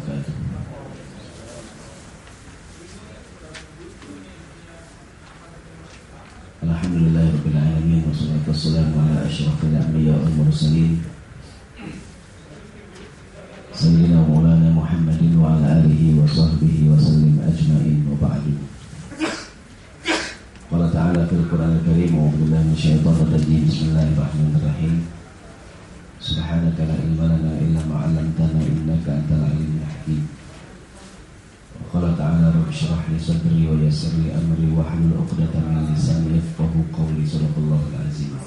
Alhamdulillahirrahmanirrahim anbiya wal mursalin Sayyidina Maulana Muhammadin wa ala alihi wa sahbihi wa sallim ajma'in wa ba'du Qala ta'ala fil Qur'an al-Karim wa billahi min syaitan rajim Bismillahirrahmanirrahim Subhanaka la ilma lana illa ma 'allamtana innaka antal alimul hakim. Wa qala ta'ala rabbi shrah li sadri wa yassir li amri wa hlul 'uqdatam min lisani yafqahu qawli sadaqallahu al-azim.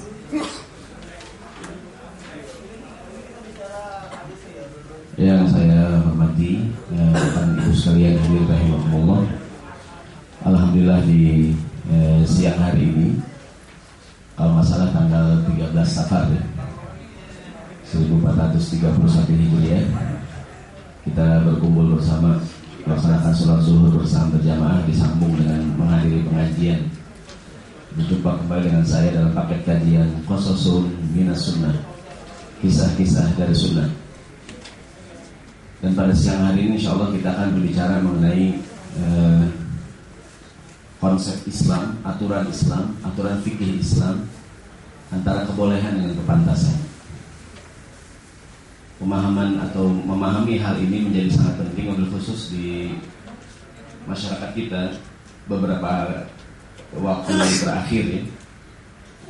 Yang saya hormati ya, Bapak Ibu sekalian hadir rahimahullah. Alhamdulillah di eh, siang hari ini kalau masalah tanggal 13 Safar ya 1431 Hijriah kita berkumpul bersama melaksanakan sholat zuhur bersama berjamaah disambung dengan menghadiri pengajian. Berjumpa kembali dengan saya dalam paket kajian Qososun Minas Sunnah kisah-kisah dari sunnah. Dan pada siang hari ini insya Allah kita akan berbicara mengenai eh, konsep Islam, aturan Islam, aturan fikih Islam antara kebolehan dengan kepantasan pemahaman atau memahami hal ini menjadi sangat penting wabil khusus di masyarakat kita beberapa waktu terakhir ya.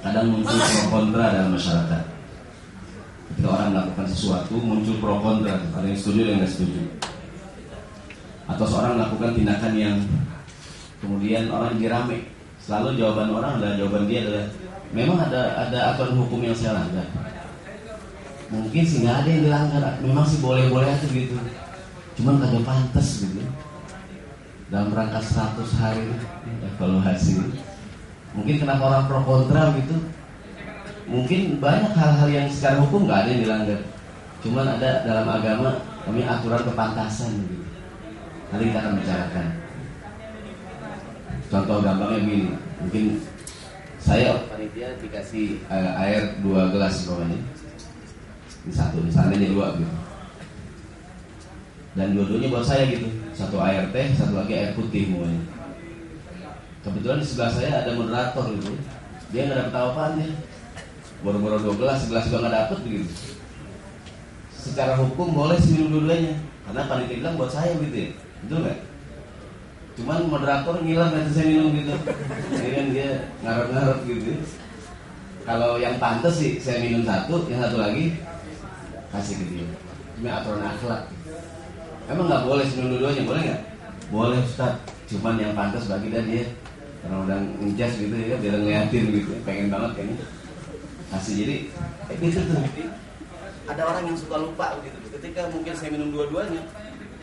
Kadang muncul pro kontra dalam masyarakat. Ketika orang melakukan sesuatu muncul pro kontra, ada yang setuju dan yang setuju. Atau seorang melakukan tindakan yang kemudian orang jadi rame. Selalu jawaban orang adalah jawaban dia adalah memang ada ada aturan hukum yang saya langgar mungkin sih nggak ada yang dilanggar memang sih boleh-boleh aja gitu. Cuman kagak pantas gitu. Dalam rangka 100 hari evaluasi. Mungkin kenapa orang pro kontra gitu? Mungkin banyak hal-hal yang secara hukum nggak ada yang dilanggar. Cuman ada dalam agama kami aturan kepantasan gitu. Nanti kita akan bicarakan. Contoh gampangnya begini. Mungkin saya panitia dikasih uh, air dua gelas pokoknya ini satu ini seandainya dua gitu. Dan dua-duanya buat saya gitu. Satu air teh satu lagi air putih semuanya kebetulan di sebelah saya ada moderator gitu. Dia nggak dapet apa-apanya baru-baru dua gelas segelas juga nggak dapet gitu. Secara hukum boleh minum dua-duanya. Karena panitia bilang buat saya gitu ya. Betul nggak? Cuman moderator ngilang nanti saya minum gitu. Jadi kan dia ngarep-ngarep gitu kalau yang pantas sih saya minum satu yang satu lagi kasih ke dia. Ini aturan akhlak. Emang nggak boleh minum dua-duanya boleh nggak? Boleh Ustaz. Cuman yang pantas bagi dan dia karena udah ngejas gitu ya biar ngeliatin gitu. Pengen banget kayaknya. Kasih jadi eh, gitu tuh. Ada orang yang suka lupa gitu ketika mungkin saya minum dua-duanya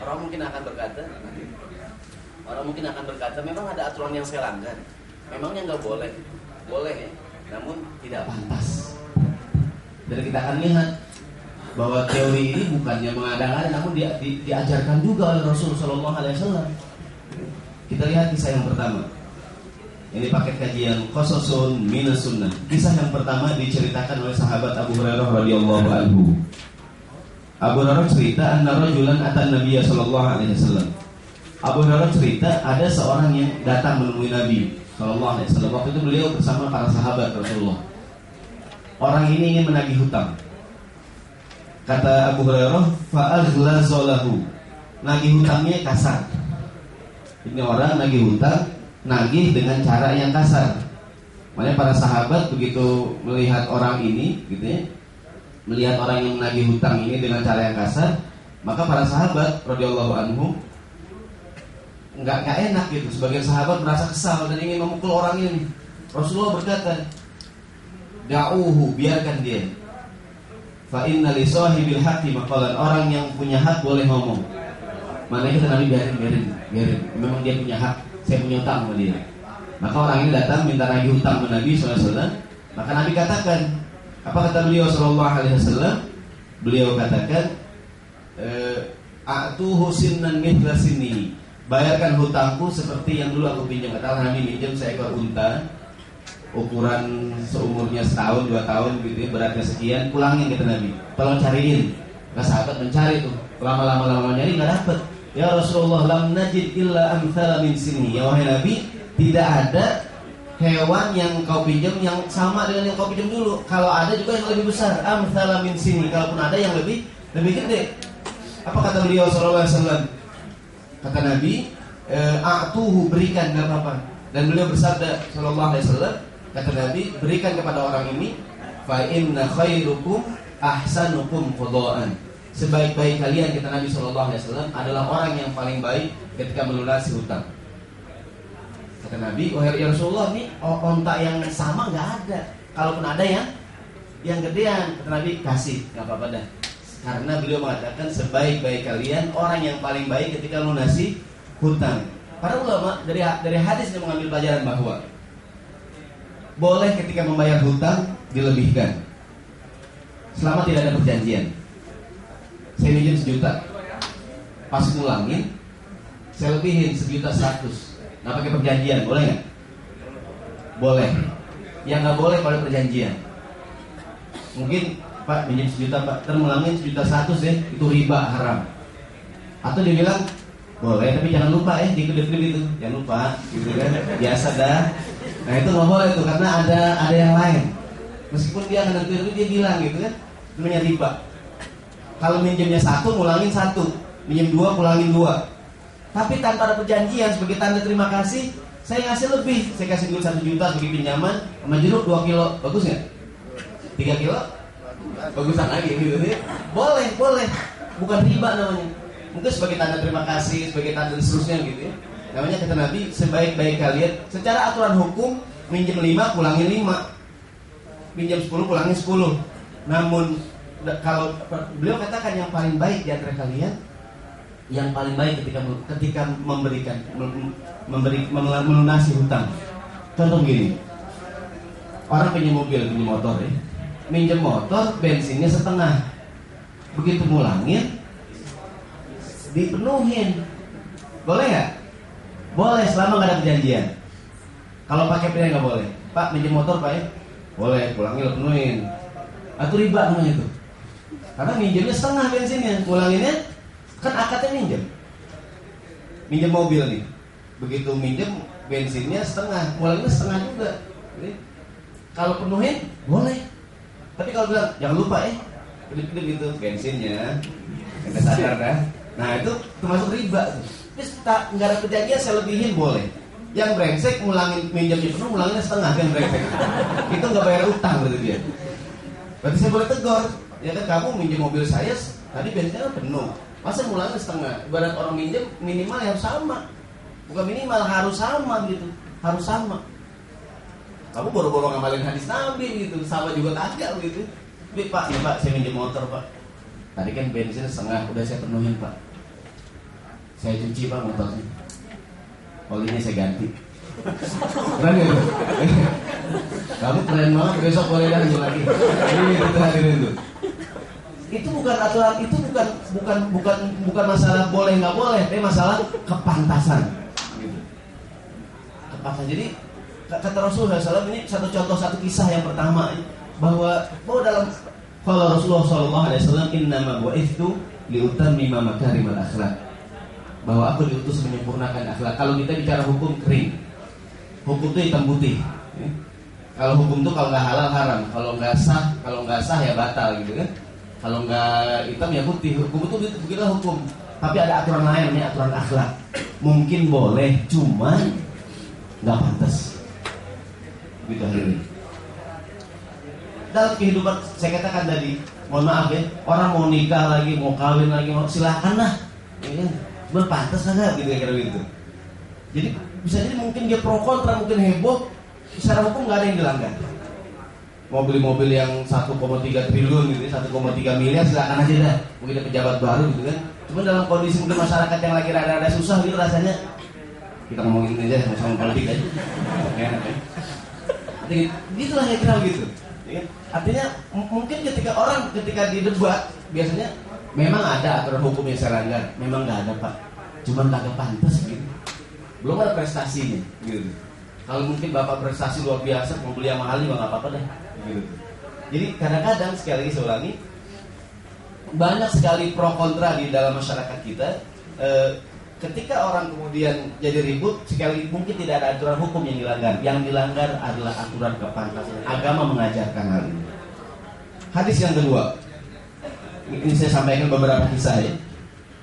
orang mungkin akan berkata orang mungkin akan berkata memang ada aturan yang saya langgar. Memangnya nggak boleh? Boleh ya namun tidak pantas. Dan kita akan lihat bahwa teori ini bukannya mengada-ngada namun dia, di, diajarkan juga oleh Rasulullah Shallallahu Alaihi Wasallam. Kita lihat kisah yang pertama. Ini paket kajian Qososun Minas Sunnah. Kisah yang pertama diceritakan oleh sahabat Abu Hurairah radhiyallahu anhu. Abu Hurairah cerita anna rajulan atan Nabi sallallahu alaihi wasallam. Abu Hurairah cerita ada seorang yang datang menemui Nabi sallallahu alaihi wasallam. Waktu itu beliau bersama para sahabat Rasulullah. Orang ini ingin menagih hutang. Kata Abu Hurairah, fa'aghlazalahu. Nagih hutangnya kasar. Ini orang nagih hutang, nagih dengan cara yang kasar. Makanya para sahabat begitu melihat orang ini, gitu ya, melihat orang yang menagih hutang ini dengan cara yang kasar, maka para sahabat radhiyallahu anhu nggak nggak enak gitu. Sebagian sahabat merasa kesal dan ingin memukul orang ini. Rasulullah berkata, "Da'uhu, biarkan dia." Fa inna li sahibil haqqi maqalan. Orang yang punya hak boleh ngomong. Mana kita Nabi biarin, biarin, biarin. Memang dia punya hak. Saya punya utang sama dia. Maka orang ini datang minta nagih hutang ke Nabi SAW. Maka Nabi katakan, Apa kata beliau Shallallahu Alaihi Wasallam? Beliau katakan, eh, Atuhu sinnan mithla sini Bayarkan hutangku seperti yang dulu aku pinjam Katakan Nabi pinjam seekor unta Ukuran seumurnya setahun, dua tahun gitu ya, Beratnya sekian, pulangin kata Nabi Tolong cariin Nah sahabat mencari tuh Lama-lama lama nyari nggak dapet Ya Rasulullah lam najid illa amthala min sini Ya wahai Nabi Tidak ada hewan yang kau pinjam yang sama dengan yang kau pinjam dulu. Kalau ada juga yang lebih besar, amsala min sini. Kalaupun ada yang lebih lebih gede. Apa kata beliau sallallahu alaihi wasallam? Kata Nabi, e, "A'tuhu berikan enggak apa-apa." Dan beliau bersabda sallallahu alaihi wasallam, kata Nabi, berikan kepada orang ini, fa inna khairukum ahsanukum qadaan. Sebaik-baik kalian kata Nabi sallallahu alaihi wasallam adalah orang yang paling baik ketika melunasi hutang. Kata Nabi, wahai ya Rasulullah nih onta yang sama nggak ada. Kalaupun ada yang yang gedean, kata Nabi kasih, nggak apa-apa dah. Karena beliau mengatakan sebaik-baik kalian orang yang paling baik ketika lunasi hutang. Para ulama dari dari hadis yang mengambil pelajaran bahwa boleh ketika membayar hutang dilebihkan selama tidak ada perjanjian. Saya minjem sejuta, pas ngulangin saya lebihin sejuta seratus Nah pakai perjanjian, boleh nggak? Boleh. Yang nggak boleh kalau perjanjian. Mungkin Pak minjem sejuta Pak, termulangin sejuta satu sih, itu riba haram. Atau dia bilang boleh, tapi jangan lupa ya, di kedip itu, jangan lupa, gitu kan? Biasa dah. Nah itu nggak boleh tuh, karena ada ada yang lain. Meskipun dia akan itu dia bilang gitu kan, namanya riba. Kalau minjemnya satu, ngulangin satu, minjem dua, ngulangin dua. Tapi tanpa ada perjanjian sebagai tanda terima kasih, saya ngasih lebih. Saya kasih dulu satu juta sebagai pinjaman, sama jeruk dua kilo, bagus nggak? Tiga kilo? Bagusan lagi gitu ya. Boleh, boleh. Bukan riba namanya. Mungkin sebagai tanda terima kasih, sebagai tanda seterusnya gitu ya. Namanya kata Nabi, sebaik-baik kalian. Secara aturan hukum, minjem lima, pulangin lima. Minjem sepuluh, pulangin sepuluh. Namun kalau beliau katakan yang paling baik di antara kalian yang paling baik ketika ketika memberikan memberi melunasi hutang. Contoh gini, orang punya mobil, punya motor ya, minjem motor, bensinnya setengah, begitu mulangin, dipenuhin, boleh nggak? Boleh selama nggak ada perjanjian. Kalau pakai pilihan nggak boleh. Pak minjem motor pak ya, boleh pulangin penuhin. Atau riba namanya itu. Karena minjemnya setengah bensinnya, pulanginnya Kan akadnya minjem. Minjem mobil nih. Begitu minjem bensinnya setengah, mulainya setengah juga. Jadi, kalau penuhin boleh. Tapi kalau bilang jangan lupa ya, kedip-kedip gitu bensinnya. Kita sadar dah. Nah itu termasuk riba. Terus tak nggak ada perjanjian saya lebihin boleh. Yang brengsek ngulangin minjemnya penuh, ngulanginnya setengah kan brengsek. itu nggak bayar utang berarti dia. Berarti saya boleh tegur. Ya kan kamu minjem mobil saya, tadi bensinnya penuh. Masa mulanya setengah? Ibarat orang minjem minimal harus sama. Bukan minimal harus sama gitu. Harus sama. Kamu boro-boro ngamalin hadis Nabi gitu. Sama juga kagak gitu. Tapi Pak, ya Pak, saya minjem motor Pak. Tadi kan bensin setengah, udah saya penuhin Pak. Saya cuci Pak motornya. Olinya saya ganti. Keren ya? Kamu keren banget, besok boleh lagi lagi. Ini itu hadirin itu itu bukan aturan itu bukan bukan bukan bukan masalah boleh nggak boleh tapi masalah kepantasan gitu. kepantasan jadi kata Rasulullah SAW ini satu contoh satu kisah yang pertama bahwa bahwa dalam kalau Rasulullah SAW innama itu liutammima makarimal akhlak bahwa aku diutus menyempurnakan akhlak kalau kita bicara hukum kering hukum itu hitam putih kalau hukum itu kalau nggak halal haram kalau nggak sah kalau nggak sah ya batal gitu kan kalau nggak hitam ya putih. Hukum itu begitulah hukum. Tapi ada aturan lain, ini aturan akhlak. Mungkin boleh, cuma nggak pantas. Begitu hari ini. Dalam kehidupan, saya katakan tadi, mohon maaf ya, orang mau nikah lagi, mau kawin lagi, mau silakan lah. Ya, kan? berpantas nggak gitu kira gitu. Jadi bisa jadi mungkin dia pro kontra, mungkin heboh, secara hukum nggak ada yang dilanggar mobil-mobil yang 1,3 triliun gitu, 1,3 ya, miliar silakan aja dah. Mungkin ada pejabat baru gitu kan. Cuma dalam kondisi mungkin masyarakat yang lagi rada-rada susah gitu rasanya kita ngomongin aja sama politik aja. Enak ya. Jadi, gitulah ya kira gitu. Ya Ya, artinya mungkin ketika orang ketika didebat biasanya memang ada aturan hukum yang saya memang nggak ada pak, cuman kagak pantas gitu, belum ada prestasinya gitu. Kalau mungkin bapak prestasi luar biasa, mau beli yang mahal juga nggak apa-apa deh, gitu. Jadi kadang-kadang sekali lagi saya ulangi, banyak sekali pro kontra di dalam masyarakat kita. Eh, ketika orang kemudian jadi ribut sekali mungkin tidak ada aturan hukum yang dilanggar. Yang dilanggar adalah aturan kepantasan. Agama mengajarkan hal ini. Hadis yang kedua. Ini saya sampaikan beberapa kisah ya.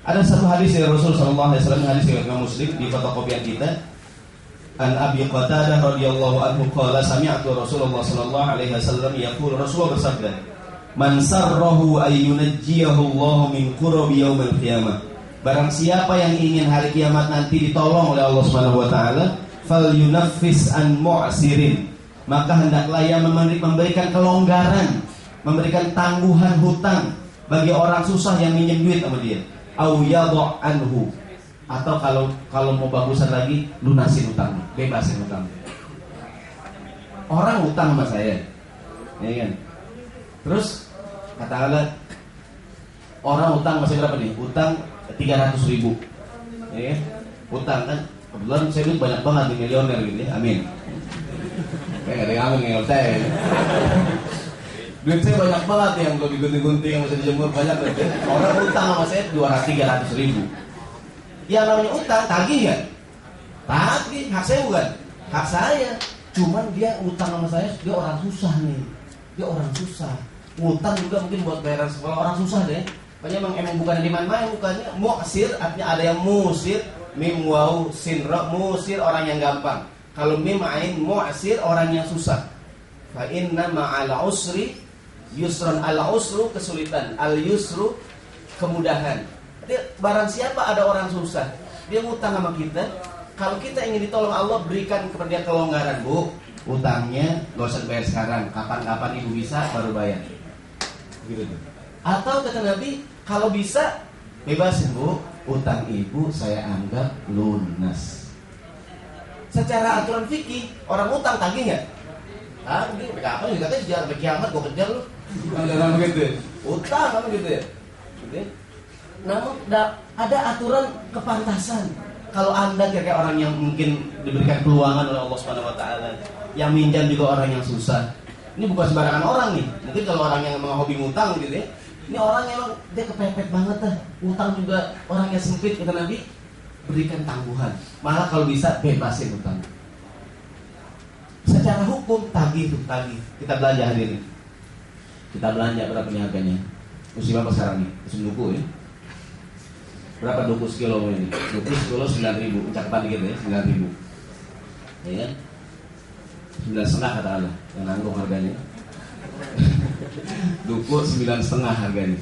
Ada satu hadis dari Rasul Shallallahu Alaihi Wasallam hadis yang Muslim di fotokopian kita. An Abi Qatadah radhiyallahu anhu qala sami'tu Rasulullah sallallahu alaihi wasallam yaqul. Rasulullah bersabda Man sarrahu ayyunajjiyahu Allah min qurbi yaumil qiyamah Barang siapa yang ingin hari kiamat nanti ditolong oleh Allah Subhanahu wa taala, fal yunaffis an mu'sirin. Maka hendaklah ia memberikan kelonggaran, memberikan tangguhan hutang bagi orang susah yang minjem duit sama dia. Au anhu. Atau kalau kalau mau bagusan lagi, lunasin hutang, bebasin hutang. Orang hutang sama saya. Ya kan? Terus kata Allah orang hutang masih berapa nih? Hutang tiga ratus ribu. Ya utang kan. Kebetulan saya duit banyak banget di milioner gitu ya. Amin. Kayak ada yang amin saya duit saya banyak banget yang kalau digunting-gunting yang bisa dijemur banyak gitu. orang utang sama saya dua ratus tiga ratus ribu. Yang namanya utang tagih ya? Tagih hak saya bukan? Hak saya. Cuman dia utang sama saya dia orang susah nih. Dia orang susah. Utang juga mungkin buat bayaran sekolah orang susah deh Pokoknya emang, emang bukan liman main bukannya mu'sir artinya ada yang musir mim waw sin ra musir orang yang gampang. Kalau mim ain mu'sir orang yang susah. Fa inna ma'al usri yusron al usru kesulitan, al yusru kemudahan. Jadi barang siapa ada orang susah, dia ngutang sama kita, kalau kita ingin ditolong Allah berikan kepada dia kelonggaran, Bu. Utangnya gak usah bayar sekarang, kapan-kapan ibu bisa baru bayar. Gitu. Atau kata Nabi, kalau bisa bebasin bu, utang ibu saya anggap lunas. Secara aturan fikih, orang utang tagih nggak? Tagih, apa juga kan jangan kiamat gue kejar lu. Dalam begitu, utang gitu ya? Gitu ya? Namun ada aturan kepantasan. Kalau anda kira orang yang mungkin diberikan peluangan oleh Allah Subhanahu Wa Taala, yang minjam juga orang yang susah. Ini bukan sembarangan orang nih. Mungkin kalau orang yang memang hobi ngutang gitu ya, ini orang yang dia kepepet banget dah. Utang juga orang yang sempit kata Nabi. Berikan tangguhan. Malah kalau bisa bebasin utang. Secara hukum tagih itu tagih. Kita belanja hari ini. Kita belanja berapa nih harganya? Musim apa sekarang nih? Musim duku ya. Berapa duku sekilo ini? Duku sekilo sembilan ribu. Cakupan dikit ya, sembilan ribu. Ya? Sembilan setengah kata Allah yang nanggung harganya. Duku sembilan setengah harganya.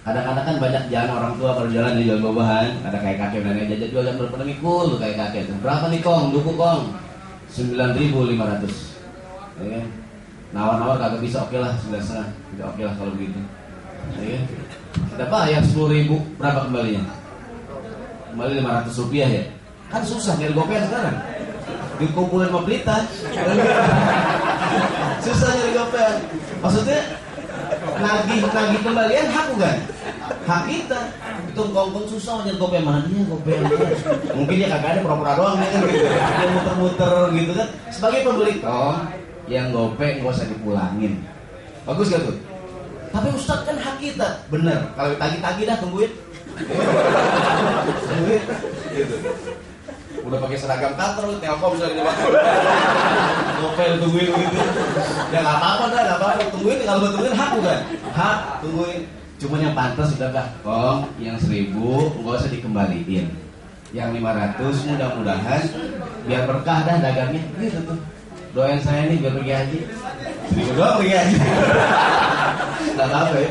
Kadang-kadang kan banyak jalan orang tua kalau jalan di jual buah-buahan, ada kayak kakek nenek jajan jual yang berapa mikul kayak kakek. Berapa nih kong? Duku kong? Sembilan ribu lima ratus. Ya kan? Nawar-nawar kagak bisa oke lah sembilan setengah. Tidak oke lah kalau begitu. Ya kan? Kita bayar sepuluh ribu berapa kembalinya? Kembali lima ratus rupiah ya. Kan susah nyari gopean sekarang. Dikumpulin sama pelita. Susah nyari gopean maksudnya nagih nagih kembalian hak bukan? Hak kita. Itu kongkong susah nyari gopean mana dia gopean mungkin dia kagak ada pura-pura doang kan. Gitu dia muter-muter gitu kan. Sebagai pembeli tong yang gope nggak usah dipulangin. Bagus gak tuh? Tapi Ustadz kan hak kita. Bener. Kalau tagi-tagi dah tungguin. Tungguin. Gitu udah pakai seragam kantor telkom bisa di novel tungguin gitu ya nggak apa-apa dah nggak apa-apa. Tungguin kalau tungguin hak bukan hak tungguin. Cuma yang pantas sudah kah kong yang seribu nggak usah dikembaliin. Yang lima ratus mudah-mudahan biar berkah dah dagangnya. Gitu tuh doain saya nih biar pergi haji. Seribu doang pergi haji. Nggak apa ya.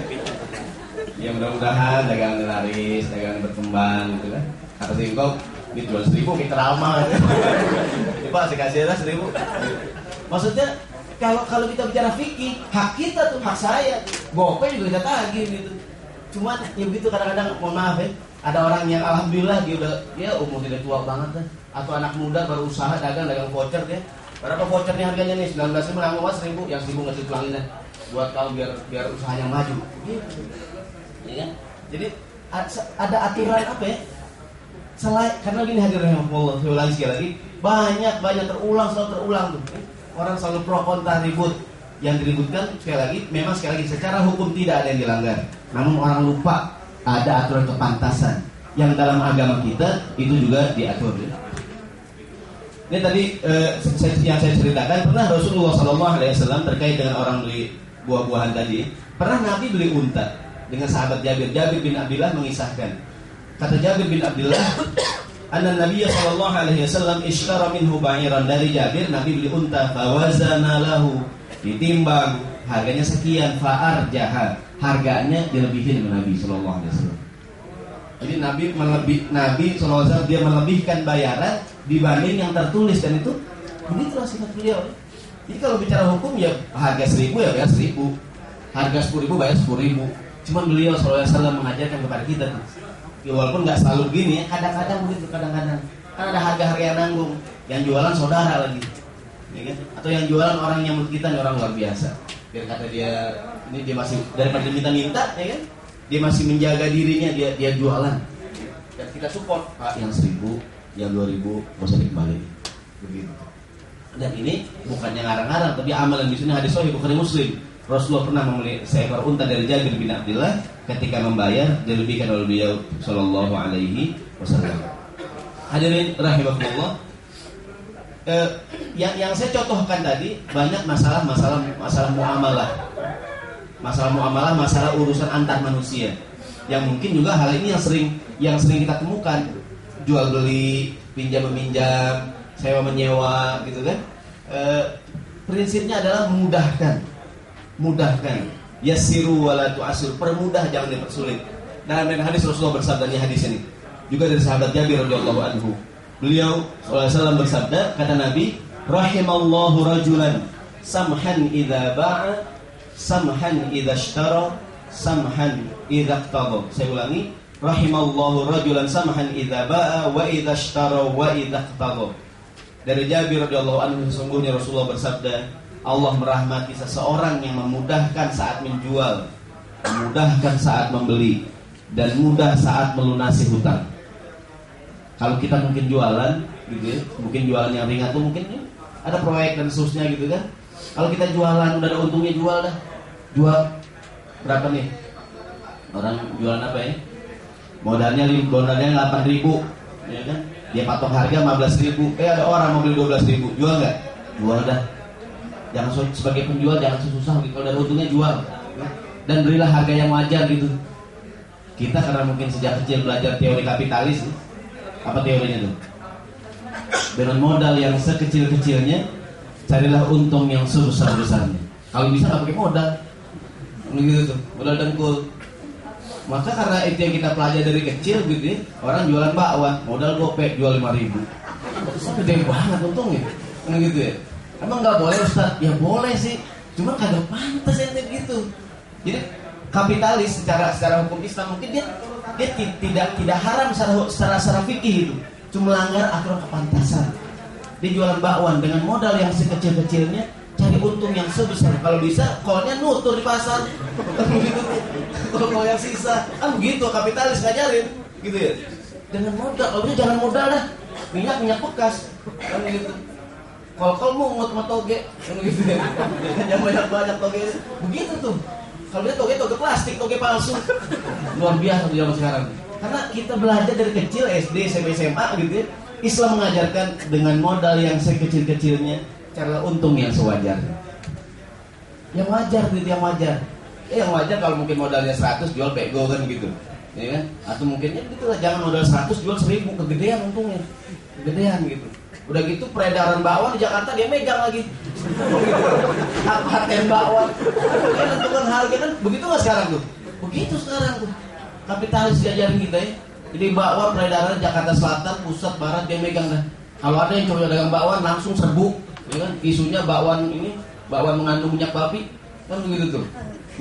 Ya mudah-mudahan dagangan laris dagangan berkembang gitu kan. Kata singkong ini jual seribu kita ramah ini pak saya kasih aja seribu maksudnya kalau kalau kita bicara fikih hak kita tuh hak saya gope juga kita tagih gitu cuman ya begitu kadang-kadang mohon maaf ya ada orang yang alhamdulillah dia udah dia umur tidak tua banget kan atau anak muda baru usaha dagang dagang voucher dia Berapa vouchernya harganya nih? 19 ribu, nggak seribu, yang seribu nggak pulangin deh. Buat kau biar biar usahanya maju. Gitu. Ya kan? Jadi ada aturan apa ya? Selain karena gini hadirin Allah, ulangi sekali lagi, banyak banyak terulang selalu terulang tuh. Orang selalu pro kontra ribut. Yang diributkan sekali lagi, memang sekali lagi secara hukum tidak ada yang dilanggar. Namun orang lupa ada aturan kepantasan yang dalam agama kita itu juga diatur. Ini tadi eh, yang saya ceritakan pernah Rasulullah SAW terkait dengan orang beli buah-buahan tadi. Pernah Nabi beli unta dengan sahabat Jabir. Jabir bin Abdullah mengisahkan. Kata Jabir bin Abdullah, Anna Nabi sallallahu alaihi wasallam ishtara minhu ba'iran dari Jabir, Nabi beli unta, fawazana lahu, ditimbang, harganya sekian, fa'ar jahat, harganya dilebihin dengan Nabi sallallahu alaihi wasallam. Jadi Nabi melebih Nabi SAW dia melebihkan bayaran dibanding yang tertulis dan itu begitulah sifat beliau. Jadi kalau bicara hukum ya harga seribu ya bayar seribu, harga sepuluh ribu bayar sepuluh ribu. Cuman beliau SAW mengajarkan kepada kita. Ya, walaupun nggak selalu gini ya, kadang-kadang begitu, kadang-kadang kan ada harga-harga yang nanggung, yang jualan saudara lagi, ya kan? Atau yang jualan orang yang menurut kita orang luar biasa. Biar kata dia ini dia masih daripada diminta-minta, ya kan? Dia masih menjaga dirinya, dia dia jualan. Dan kita support, Pak yang seribu, yang 2000 nggak usah dikembali begitu dan ini bukannya ngarang-ngarang tapi amalan di sini hadis sahih bukan muslim Rasulullah pernah membeli seekor unta dari Jabir bin Abdullah ketika membayar dilebihkan oleh beliau Shallallahu Alaihi Wasallam. Hadirin rahimahullah. Eh, yang yang saya contohkan tadi banyak masalah masalah masalah muamalah, masalah muamalah, masalah urusan antar manusia. Yang mungkin juga hal ini yang sering yang sering kita temukan jual beli, pinjam meminjam, sewa menyewa gitu kan. E, prinsipnya adalah memudahkan. Mudahkan. Yasiru wala tu'asir. Permudah jangan dipersulit. Dalam hadis Rasulullah bersabda di hadis ini. Juga dari sahabat Jabir radhiyallahu anhu. Beliau SAW bersabda, kata Nabi, rahimallahu rajulan samhan idza ba'a samhan idza ishtara samhan idza Saya ulangi, rahimallahu rajulan samahan idza ba'a wa idza ishtara wa idza qtada. Dari Jabir radhiyallahu anhu sesungguhnya Rasulullah bersabda, Allah merahmati seseorang yang memudahkan saat menjual, memudahkan saat membeli, dan mudah saat melunasi hutang. Kalau kita mungkin jualan, gitu ya, mungkin jualan yang ringan tuh mungkin ya, ada proyek dan seterusnya gitu kan. Kalau kita jualan udah ada untungnya jual dah. Jual berapa nih? Orang jualan apa ya? modalnya modalnya 8 ribu ya kan dia patok harga 15 ribu eh ada orang mau beli 12 ribu jual nggak jual dah jangan sebagai penjual jangan susah gitu. Kalau ada untungnya jual. Dan berilah harga yang wajar gitu. Kita karena mungkin sejak kecil belajar teori kapitalis apa teorinya tuh? Dengan modal yang sekecil-kecilnya carilah untung yang sebesar-besarnya. Kalau bisa nggak pakai modal. Gitu tuh modal dengkul. Maka karena itu yang kita pelajari dari kecil gitu ya, orang jualan bakwan, modal gopek jual lima ribu. Gede banget untungnya. Gitu ya. Emang nggak boleh Ustaz? Ya boleh sih. Cuma kagak pantas yang gitu. Jadi kapitalis secara secara hukum Islam mungkin dia dia tidak tidak haram secara secara, secara fikih itu. Cuma melanggar aturan kepantasan. Dia jualan bakwan dengan modal yang sekecil-kecilnya cari untung yang sebesar kalau bisa kolnya nutur di pasar kalau yang sisa kan begitu kapitalis ngajarin gitu ya dengan modal kalau jangan modal lah minyak minyak bekas kan gitu kalau kau mau ngut mau toge gitu ya jangan banyak banyak toge begitu tuh kalau dia toge toge plastik toge palsu luar biasa di zaman sekarang karena kita belajar dari kecil SD SMP SMA gitu ya Islam mengajarkan dengan modal yang sekecil-kecilnya cara untung yang sewajarnya. Yang wajar gitu, yang wajar. Ya, yang wajar kalau mungkin modalnya 100 jual bego kan gitu. Ya kan? Atau mungkinnya gitu lah, jangan modal 100 jual 1000 kegedean untungnya. Kegedean gitu. Udah gitu peredaran bakwan di Jakarta dia megang lagi. Paten bakwan. Dia tentukan harga kan begitu nggak sekarang tuh? Begitu sekarang tuh. Kapitalis diajarin kita ya. Jadi bakwan peredaran Jakarta Selatan, pusat, barat dia megang dah. Kalau ada yang coba dagang bakwan langsung serbu ya kan isunya bakwan ini bakwan mengandung minyak babi kan begitu tuh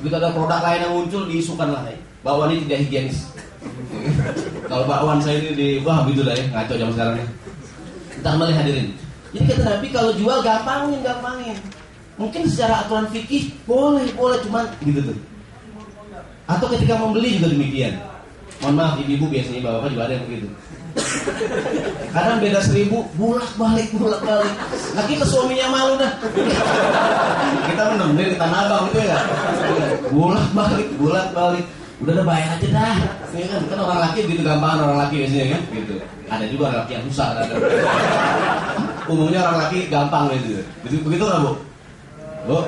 begitu ada produk lain yang muncul diisukan lah ya. bakwan ini tidak higienis kalau bakwan saya ini di wah begitu lah ya ngaco jam sekarang ya kita kembali hadirin Jadi kata Nabi kalau jual gampangin, gampangin. Mungkin secara aturan fikih boleh, boleh cuman gitu tuh. Atau ketika membeli juga demikian. Mohon maaf ibu-ibu biasanya bapak juga ada yang begitu. Kadang beda seribu, bulak balik, bulak balik. Lagi ke suaminya malu dah. Kita menemuin di tanah abang itu ya. Bulak balik, bulak balik. Udah udah bayar aja dah. Ya kan, kan orang laki gitu gampang orang laki biasanya kan, gitu. Ada juga orang laki yang susah. Ada. Umumnya orang laki gampang gitu. Begitu begitu nggak bu? Bu,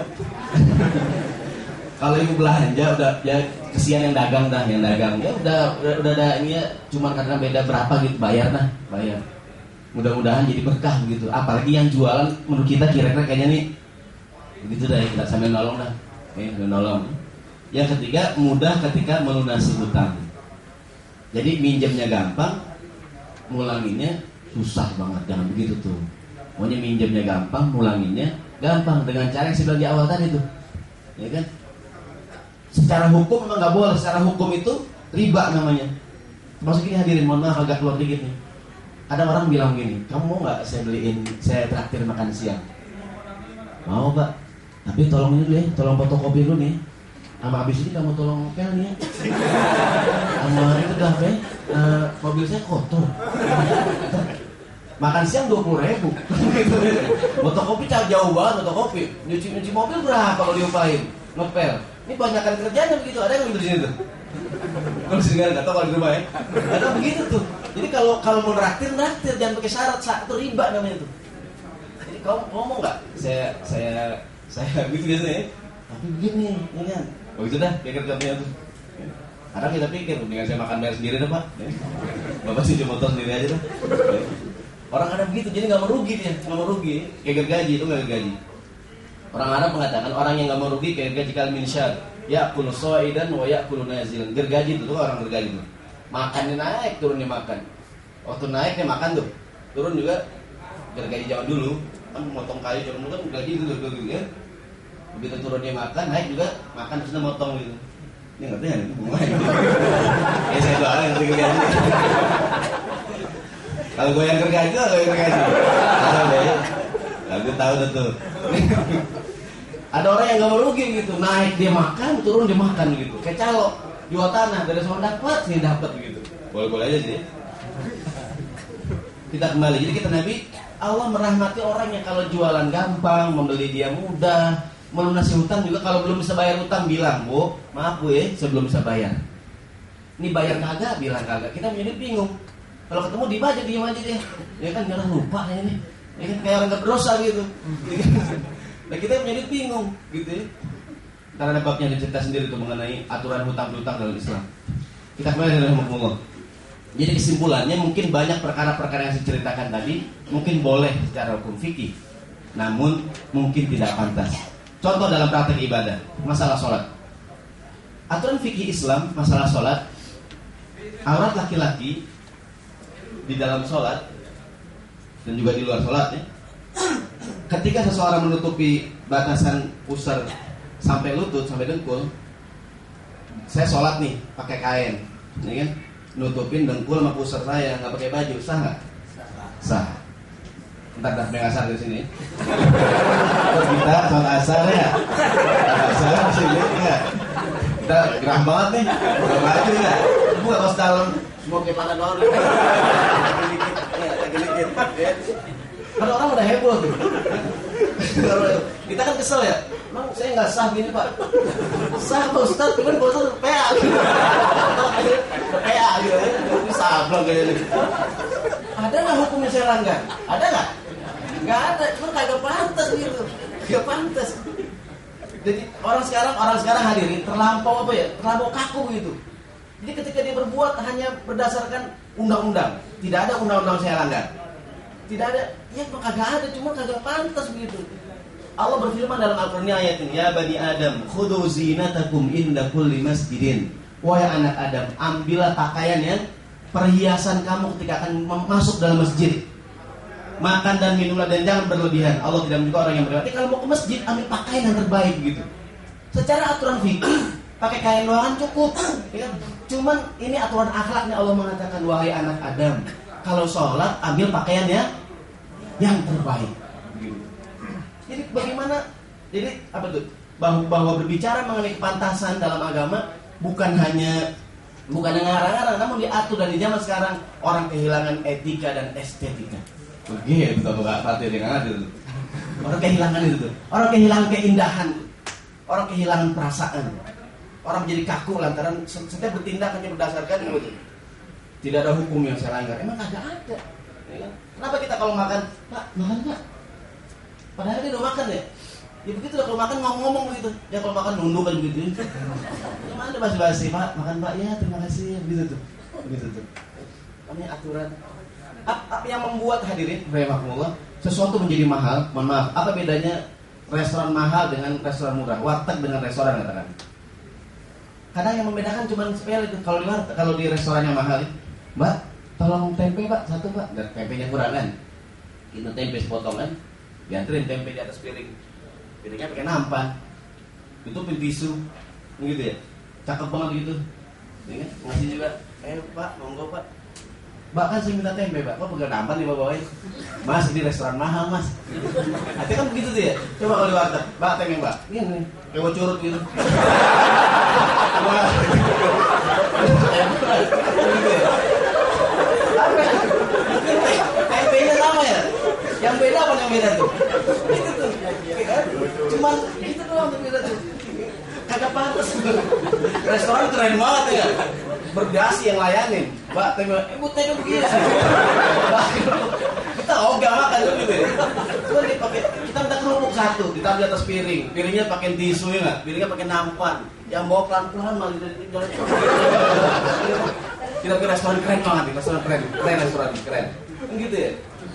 kalau ibu belanja udah ya kesian yang dagang dah, yang dagang ya udah udah, udah ada ini ya cuma karena beda berapa gitu bayar dah, bayar. Mudah-mudahan jadi berkah gitu. Apalagi yang jualan menurut kita kira-kira kayaknya nih begitu dah kita sambil nolong dah, eh, nolong. Yang ketiga mudah ketika melunasi hutang. Jadi minjemnya gampang, ngulanginnya susah banget. Jangan begitu tuh. Pokoknya minjemnya gampang, ngulanginnya gampang dengan cara yang saya di awal tadi tuh. Ya kan? Secara hukum memang nggak boleh. Secara hukum itu riba namanya. Termasuk ini hadirin, mohon maaf agak keluar dikit nih. Ada orang bilang gini, kamu mau nggak saya beliin, saya traktir makan siang? Mau pak, tapi tolong ini dulu ya, tolong fotokopi dulu nih. Sama habis ini kamu tolong pel nih ya. Sama itu dah pe, uh, mobil saya kotor. Makan siang dua puluh ribu. Fotokopi jauh banget fotokopi. Nyuci nyuci mobil berapa kalau diupahin? Ngepel. Ini banyakkan kerjanya begitu. Ada yang di sini tuh. Kalau sini nggak tahu kalau di rumah ya. Ada begitu tuh. Jadi kalau kalau mau naktir naktir jangan pakai syarat saat riba namanya tuh. Jadi kamu ngomong nggak? Saya saya saya gitu biasanya. Ya. Tapi begini, ya kan? Oh itu dah, pikir kerjanya tuh. Kadang kita pikir, dengan saya makan bayar sendiri dah pak. Bapak cuci motor sendiri aja dah. Orang ada begitu, jadi nggak merugi dia, nggak merugi. Kayak gergaji itu nggak gergaji. Orang Arab mengatakan orang yang nggak merugi kayak gergaji kal minsyar. Ya kulu dan wa ya kulu nazil. Gergaji itu tuh orang gergaji itu. Makannya naik, turunnya makan. Waktu naik dia makan tuh, turun juga gergaji jauh dulu. Kan motong kayu turun kan gergaji itu tuh, ya begitu turun dia makan naik juga makan terus motong gitu. Ini ngerti ya ya saya doa yang gergaji kalau gue yang gergaji atau yang gergaji tahu deh. Aku tahu tuh ada orang yang gak merugi gitu. Naik dia makan turun dia makan gitu. Kayak calo. Jual tanah dari soal dapat sih dapat gitu. Boleh boleh aja sih. Kita kembali. Jadi kita nabi Allah merahmati orang yang kalau jualan gampang membeli dia mudah melunasi hutang juga kalau belum bisa bayar hutang bilang bu maaf bu ya sebelum bisa bayar. Ini bayar kagak? Bilang kagak. Kita menjadi bingung. Kalau ketemu di dibaca diem aja dia ya kan jangan lupa ya ini. Ya kan kayak orang berdosa gitu. Nah kita menjadi bingung gitu ya. Karena ada babnya cerita sendiri tuh mengenai aturan hutang hutang dalam Islam. Kita kembali dalam hukum jadi kesimpulannya mungkin banyak perkara-perkara yang saya ceritakan tadi mungkin boleh secara hukum fikih. Namun mungkin tidak pantas Contoh dalam praktek ibadah, masalah sholat. Aturan fikih Islam, masalah sholat, aurat laki-laki di dalam sholat dan juga di luar sholat ya. Ketika seseorang menutupi batasan pusar sampai lutut, sampai dengkul, saya sholat nih pakai kain, ya kan? Nutupin dengkul sama pusar saya nggak pakai baju, sah nggak? Sah. Ntar pengen asar di sini. Kita sholat asar ya. Asar sini ya. Kita gerah banget nih. Udah maju ya. Gak kos dalam. Semua kayak mana doang. Dikit-dikit. Ya. Ada orang udah heboh tuh. kita kan kesel ya. Emang saya nggak sah gini pak. Sah pak Ustadz, cuman pak Ustadz PA. PA gitu. Ini sablon kayaknya. Ada nggak hukumnya saya langgar? Ada nggak? nggak ada cuma kagak pantas gitu. Nggak pantas. Jadi orang sekarang orang sekarang hadirin terlampau apa ya? Terlampau kaku gitu. Jadi ketika dia berbuat hanya berdasarkan undang-undang tidak ada undang-undang saya langgar. Tidak ada. Ya kagak ada cuma kagak pantas begitu Allah berfirman dalam Al-Qur'an ayat ini ya bani Adam khudu zinatakum inda kulli masjidin. Wahai anak Adam ambillah pakaian yang perhiasan kamu ketika akan masuk dalam masjid makan dan minumlah dan jangan berlebihan. Allah tidak menyukai orang yang berlebihan. Kalau mau ke masjid ambil pakaian yang terbaik gitu. Secara aturan fikih pakai kain doang cukup. Ya. Cuman ini aturan akhlaknya Allah mengatakan wahai anak Adam, kalau sholat ambil pakaian ya yang terbaik. Jadi bagaimana? Jadi apa tuh? Bahwa berbicara mengenai kepantasan dalam agama bukan hanya bukan yang ngarang-ngarang, namun diatur dan di zaman sekarang orang kehilangan etika dan estetika. Begitu tuh nggak pasti dengan adil. Orang kehilangan itu tuh. Orang kehilangan keindahan. Orang kehilangan perasaan. Orang menjadi kaku lantaran setiap bertindak hanya berdasarkan itu. Tidak ada hukum yang saya langgar. Emang kagak ada. Kenapa kita kalau makan, Pak, makan Pak? Padahal dia udah makan ya. Ya begitu lah kalau makan ngomong-ngomong begitu. Ya kalau makan nunduk kan begitu. Ya mana basi-basi, Pak? Makan Pak, ya terima kasih. Begitu tuh. Begitu tuh. Ini aturan. Apa yang membuat hadirin, rahimahullah, sesuatu menjadi mahal, mohon maaf, apa bedanya restoran mahal dengan restoran murah? Warteg dengan restoran katakan. Kadang yang membedakan cuma sepele itu. Kalau di warteg, kalau di restoran yang mahal, Mbak, tolong tempe Pak, satu Pak. Tempenya kurang kan? Itu tempe sepotong kan? Dianterin tempe di atas piring. Piringnya pakai nampan. Itu tisu. Gitu ya. Cakep banget gitu. Ya kan? Ngasih juga. Eh Pak, monggo Pak Mbak kan saya minta tempe, Pak. Kok pegang nampan nih Bapak Mas, ini restoran mahal, Mas. Hati kan begitu tuh ya. Coba kalau di warteg, Mbak tempe, Mbak. Ini nih, kayak curut gitu. Tempenya sama ya? Yang beda apa yang beda tuh? Itu tuh. Cuman itu doang yang beda tuh. Kagak pantas. Restoran keren banget ya. Berdasi yang layanin. Mbak temu ibu temu begini kita ogah makan tuh gitu ya. Cuma dipakai kita minta kerupuk satu ditaruh di atas piring. Piringnya pakai tisu ya nggak? Piringnya pakai nampan. Yang bawa pelan pelan malah jalan kita ke restoran keren banget nih restoran keren. Keren restoran keren. Gitu ya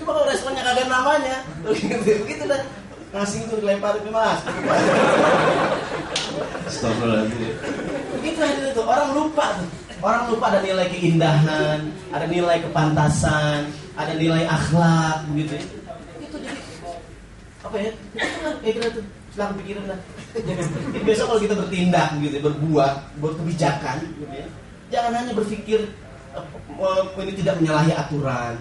cuma kalau restorannya kagak namanya begitu begitu dah ngasih itu dilempar ke mas Astagfirullahaladzim Begitu itu orang lupa tuh Orang lupa ada nilai keindahan, ada nilai kepantasan, ada nilai akhlak, begitu. Itu jadi apa ya? Itu kan kayak gitu tuh. Silahkan pikirin lah. Jadi besok kalau kita bertindak gitu, berbuat, buat kebijakan, gitu ya. Jangan hanya berpikir ini tidak menyalahi aturan.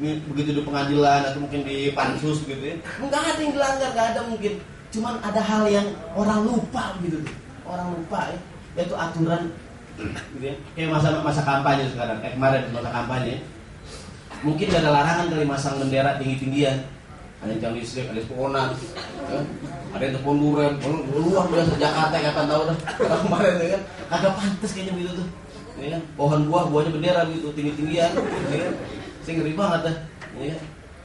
Begitu di pengadilan atau mungkin di pansus gitu ya. Enggak ada yang dilanggar, enggak ada mungkin. Cuman ada hal yang orang lupa gitu. Orang lupa ya, yaitu aturan gitu ya. Kayak masa masa kampanye sekarang, eh, kemarin masa kampanye. Mungkin gak ada larangan kali masang bendera tinggi-tinggian. Ada yang listrik, ada pohonan, ya. ada yang telepon duren, luar biasa Jakarta kapan tahu dah. Karena kemarin ya kan, agak pantas kayaknya begitu tuh. Ya kan? Pohon buah, buahnya bendera gitu, tinggi-tinggian. Ya kan? Saya ngeri banget dah. Ya?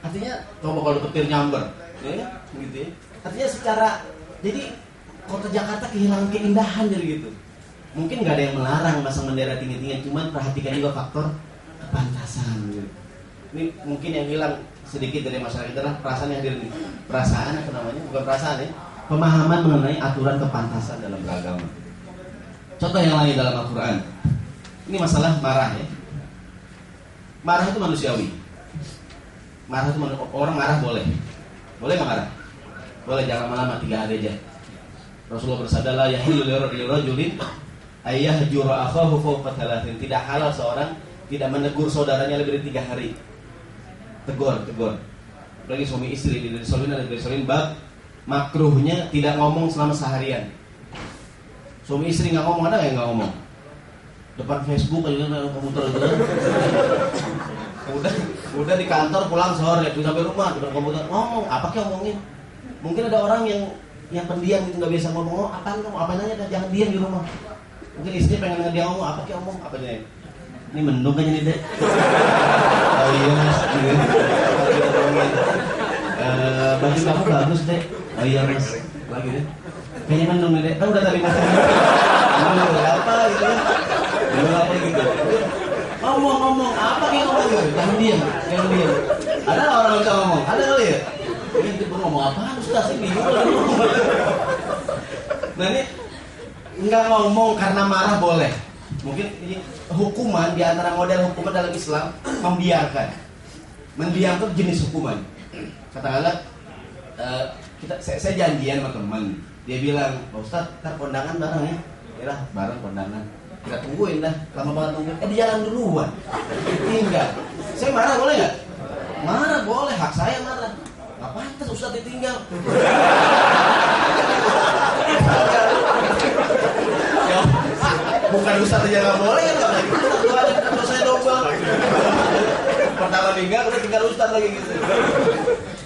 Artinya coba kalau petir nyamber, ya gitu ya. Artinya secara jadi kota Jakarta kehilangan keindahan jadi gitu mungkin nggak ada yang melarang masang bendera tinggi-tinggi cuman perhatikan juga faktor kepantasan gitu. ini mungkin yang hilang sedikit dari masyarakat adalah perasaan yang diri perasaan apa namanya bukan perasaan ya pemahaman mengenai aturan kepantasan dalam beragama contoh yang lain dalam Al-Quran ini masalah marah ya marah itu manusiawi marah itu orang marah boleh boleh nggak marah boleh jangan lama-lama tiga hari aja Rasulullah bersabda la yahilu lirajulin ayah jura akhahu fawqa. Tidak halal seorang tidak menegur saudaranya lebih dari tiga hari. Tegur, tegur. Lagi suami istri di solin ada di solin bab makruhnya tidak ngomong selama seharian. Suami istri nggak ngomong ada nggak ngomong. Depan Facebook aja kan komputer itu. udah udah di kantor pulang sore tuh sampai rumah depan komputer ngomong apa kau ngomongin mungkin ada orang yang yang pendiam itu nggak bisa ngomong oh, apa ngomong apa nanya jangan diam di rumah Mungkin istri pengen denger dia ngomong apa kayak ngomong apa dia? Ini mendung aja nih deh. oh iya mas, gitu. Uh, baju kamu bagus deh. Oh iya mas, lagi deh. Kayaknya mendung nih deh. Kan udah tadi. Ngomong apa gitu? Ngomong apa gitu? Ngomong-ngomong apa kayak ngomong gitu? Jangan diam, jangan diam. Ada orang bisa ngomong? Ada kali ya? Ini tipe ngomong apa? Ustaz bingung. Nah ini nggak ngomong karena marah boleh. Mungkin ini hukuman di antara model hukuman dalam Islam membiarkan. Mendiamkan jenis hukuman. Katakanlah uh, kita saya, saya janjian sama teman. Dia bilang, Pak Ustaz, ntar kondangan bareng ya. Ya bareng kondangan. Kita tungguin dah, lama banget tungguin. Eh, di jalan duluan. Tinggal. Saya marah boleh nggak? Marah boleh, hak saya marah. pantas Ustaz ditinggal. bukan Ustaz aja nggak boleh kan nggak doain kan saya dong bang. Pertama tinggal udah tinggal Ustaz lagi gitu.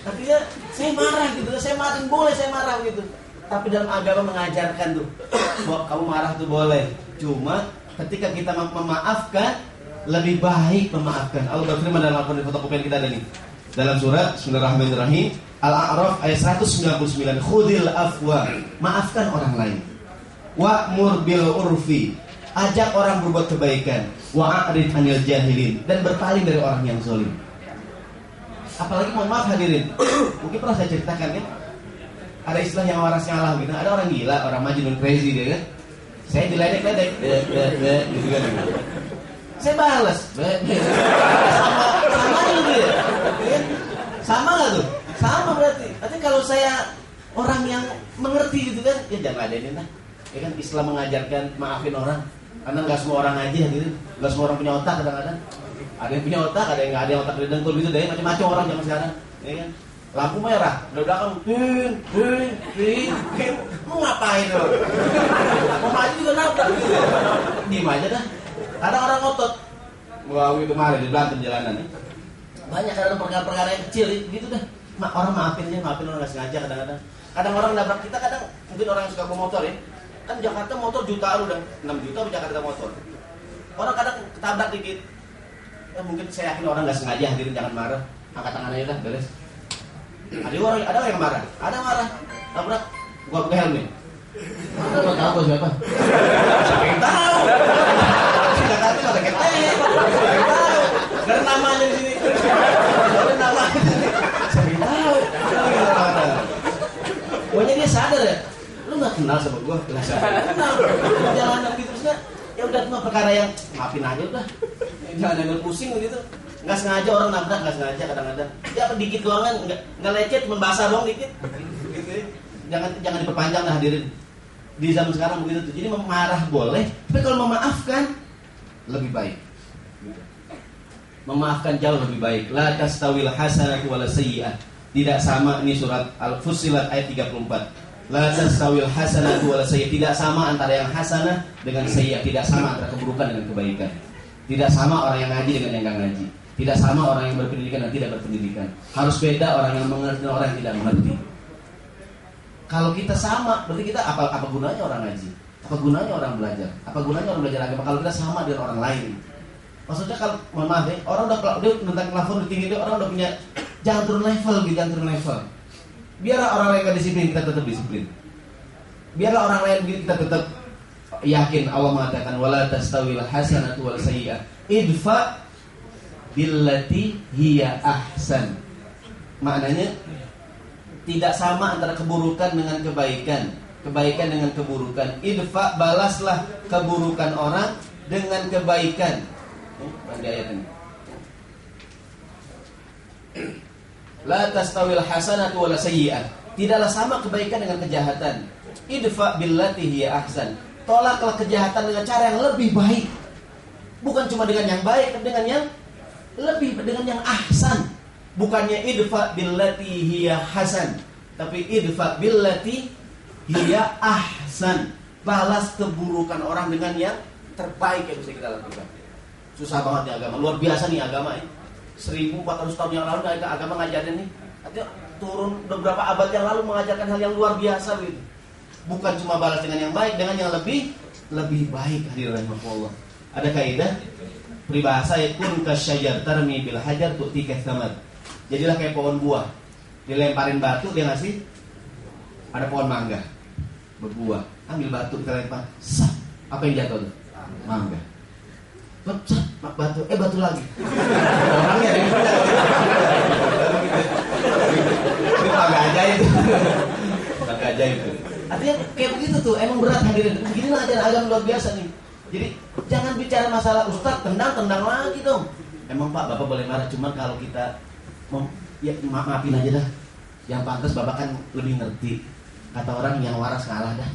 Artinya saya marah gitu, saya marah boleh saya marah gitu. Tapi dalam agama mengajarkan tuh bahwa kamu marah tuh boleh. Cuma ketika kita memaafkan lebih baik memaafkan. Allah berfirman dalam Al-Qur'an fotokopian kita ada nih. Dalam surat Bismillahirrahmanirrahim Al-A'raf ayat 199 Khudil afwa. Maafkan orang lain. Wa'mur bil urfi. Ajak orang berbuat kebaikan. Wa'arid anil jahilin. Dan berpaling dari orang yang zolim Apalagi mohon maaf hadirin. Mungkin pernah saya ceritakan ya ada istilah yang waras ngalah gitu. Ada orang gila, orang majnun crazy dia kan. Saya diledek-ledek, gitu kan. Saya balas, sama sama gitu ya. Sama nggak tuh? Sama berarti. Artinya kalau saya orang yang mengerti gitu kan, ya jangan ada ini lah. Ya kan Islam mengajarkan maafin orang. Karena nggak semua orang aja gitu. Nggak semua orang punya otak kadang-kadang. Ada yang punya otak, ada yang nggak ada yang otak didengkul gitu deh. Macam-macam orang zaman sekarang. Ya kan? Lampu merah udah belakang ting ting ting ting mau ngapain lo mau maju juga nabrak. Gitu diem aja dah. Ada orang ngotot. Wah itu kemarin di belakang jalanan nih. Banyak kadang perkara-perkara yang kecil gitu dah. Orang maafin aja maafin orang nggak sengaja kadang-kadang. Kadang orang nabrak kita kadang mungkin orang yang suka bawa motor ya. Kan Jakarta motor jutaan udah 6 juta di Jakarta motor? Orang kadang ketabrak dikit. Ya mungkin saya yakin orang nggak sengaja hadirin jangan marah. Angkat tangan aja dah beres ada orang ada orang yang marah, ada marah. Tabrak, gua pakai helm nih. Lo tahu siapa? Siapa yang tahu? Sudah kata. Siapa yang tahu? Ada namanya di sini. Ada namanya di sini. Siapa yang tahu? Pokoknya dia sadar ya. Lu gak kenal sama gua? Lah siapa kenal? Jalanan gitu terusnya. Ya udah cuma perkara yang maafin aja udah. Jangan ada pusing gitu nggak sengaja orang nabrak nggak sengaja kadang-kadang. Ya dikit doang kan? Nggak lecet cuma basah doang dikit. Gitu ya. jangan jangan diperpanjang lah hadirin. Di zaman sekarang begitu tuh. Jadi memarah boleh tapi kalau memaafkan lebih baik. Memaafkan jauh lebih baik. La tastawil hasanatu wala sayyi'ah. Tidak sama ini surat Al-Fussilat ayat 34 La tastawil hasanatu wala sayyi'ah. Tidak sama antara yang hasanah dengan sayyi'ah. Tidak sama antara keburukan dengan kebaikan. Tidak sama orang yang ngaji dengan yang enggak ngaji tidak sama orang yang berpendidikan dan tidak berpendidikan. Harus beda orang yang mengerti dan orang yang tidak mengerti. Kalau kita sama, berarti kita apa apa gunanya orang ngaji? Apa gunanya orang belajar? Apa gunanya orang belajar agama kalau kita sama dengan orang lain? Maksudnya kalau mohon maaf ya, orang udah dia tentang plafon di tinggi dia orang udah punya jangan turun level gitu, jangan turun level. Biarlah orang lain gak disiplin, kita tetap disiplin. Biarlah orang lain kita tetap yakin Allah mengatakan wala tastawil hasanatu wal sayyi'ah. Idfa billati hiya ahsan. Maknanya tidak sama antara keburukan dengan kebaikan, kebaikan dengan keburukan. Idfa balaslah keburukan orang dengan kebaikan. Oh, ayat ini. La tastawil hasanatu wala sayyi'ah. Tidaklah sama kebaikan dengan kejahatan. Idfa billati hiya ahsan. Tolaklah kejahatan dengan cara yang lebih baik. Bukan cuma dengan yang baik, dengan yang lebih dengan yang ahsan. Bukannya idfa billati hiya hasan tapi idfa billati hiya ahsan. Balas keburukan orang dengan yang terbaik yang bisa kita lakukan. Susah banget nih agama. Luar biasa nih agama ya 1400 tahun yang lalu agama ngajarin nih. Artinya turun beberapa abad yang lalu mengajarkan hal yang luar biasa gitu bukan cuma balas dengan yang baik dengan yang lebih lebih baik. Hadirin Allah ada kaidah peribahasa kun kasyajar tarmi bil hajar tiga thamar. Jadilah kayak pohon buah. Dilemparin batu dia ngasih ada pohon mangga berbuah. Ambil batu kita lempar, sah. Apa yang jatuh tuh? Mangga. Pecah batu, eh batu lagi. Orangnya ini Itu mangga ajaib. Mangga ajaib itu. Artinya kayak begitu tuh, emang berat hadirin. Begini lah ajaran agama luar biasa nih. Jadi jangan bicara masalah ustaz tendang tendang lagi dong. Emang pak bapak boleh marah cuma kalau kita mem, ya ma maafin aja dah. Yang pantas bapak kan lebih ngerti. Kata orang yang waras kalah dah.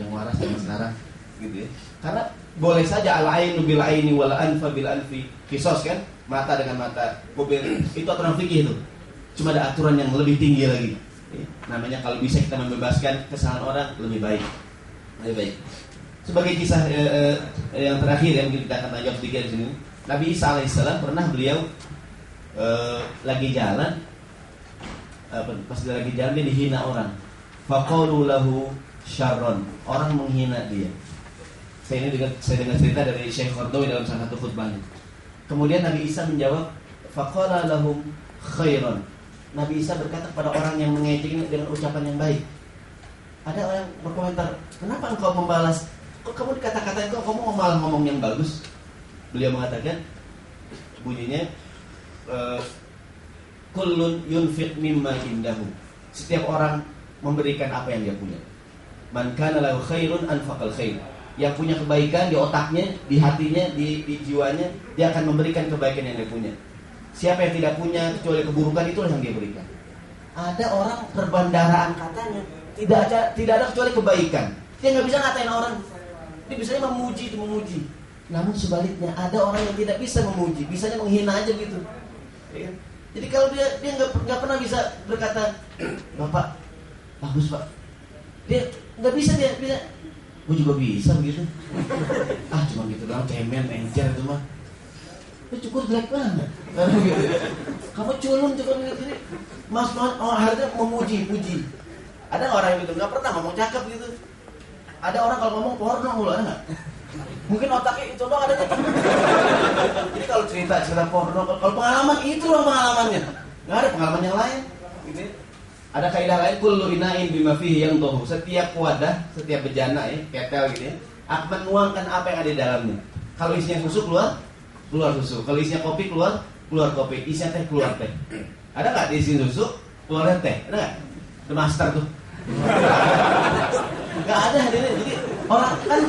Yang waras yang sekarang gitu ya. Karena boleh saja al ainu bil aini wal anfa bil anfi kisos kan mata dengan mata mobil itu aturan fikih itu Cuma ada aturan yang lebih tinggi lagi. Ya, namanya kalau bisa kita membebaskan kesalahan orang lebih baik. Lebih baik. Sebagai kisah eh, eh, yang terakhir yang kita akan tanya sedikit di sini. Nabi Isa alaihissalam pernah beliau eh, lagi jalan pas dia lagi jalan dia dihina orang. Faqalu lahu syarron. Orang menghina dia. Saya ini dengar saya dengar cerita dari Syekh Qardawi dalam salah satu khutbahnya. Kemudian Nabi Isa menjawab, faqala lahum khairan. Nabi Isa berkata kepada orang yang mengejek dengan ucapan yang baik. Ada orang berkomentar, kenapa engkau membalas? Kok kamu dikata-katain kok kamu malah ngomong yang bagus? Beliau mengatakan, bunyinya, eh, kullun yunfiq mimma indahu. Setiap orang memberikan apa yang dia punya. Man kana lahu khairun anfaqal khair yang punya kebaikan di otaknya, di hatinya, di, di jiwanya, dia akan memberikan kebaikan yang dia punya. Siapa yang tidak punya kecuali keburukan itulah yang dia berikan. Ada orang perbandaraan katanya tidak ada tidak ada kecuali kebaikan. Dia nggak bisa ngatain orang. Dia bisanya memuji, memuji. Namun sebaliknya ada orang yang tidak bisa memuji, bisanya menghina aja gitu. Ya kan? Jadi kalau dia dia nggak pernah bisa berkata, bapak bagus pak. Dia nggak bisa dia bisa gue juga bisa begitu ah cuma gitu doang cemen encer itu mah itu cukup jelek banget kamu culun cukup gitu mas mas oh akhirnya memuji puji ada orang yang gitu nggak pernah ngomong cakep gitu ada orang kalau ngomong porno mulu nggak mungkin otaknya itu doang ada jadi kalau cerita cerita porno kalau pengalaman itu loh pengalamannya nggak ada pengalaman yang lain gitu ada kaidah lain kullu inain bima fihi yang tohu. Setiap wadah, setiap bejana ya, ketel gitu ya, akan menuangkan apa yang ada di dalamnya. Kalau isinya susu keluar, keluar susu. Kalau isinya kopi keluar, keluar kopi. Isinya teh keluar teh. Ada nggak di sini susu, keluar teh? Ada nggak? The master tuh. Gak ada hadirin. Jadi orang kan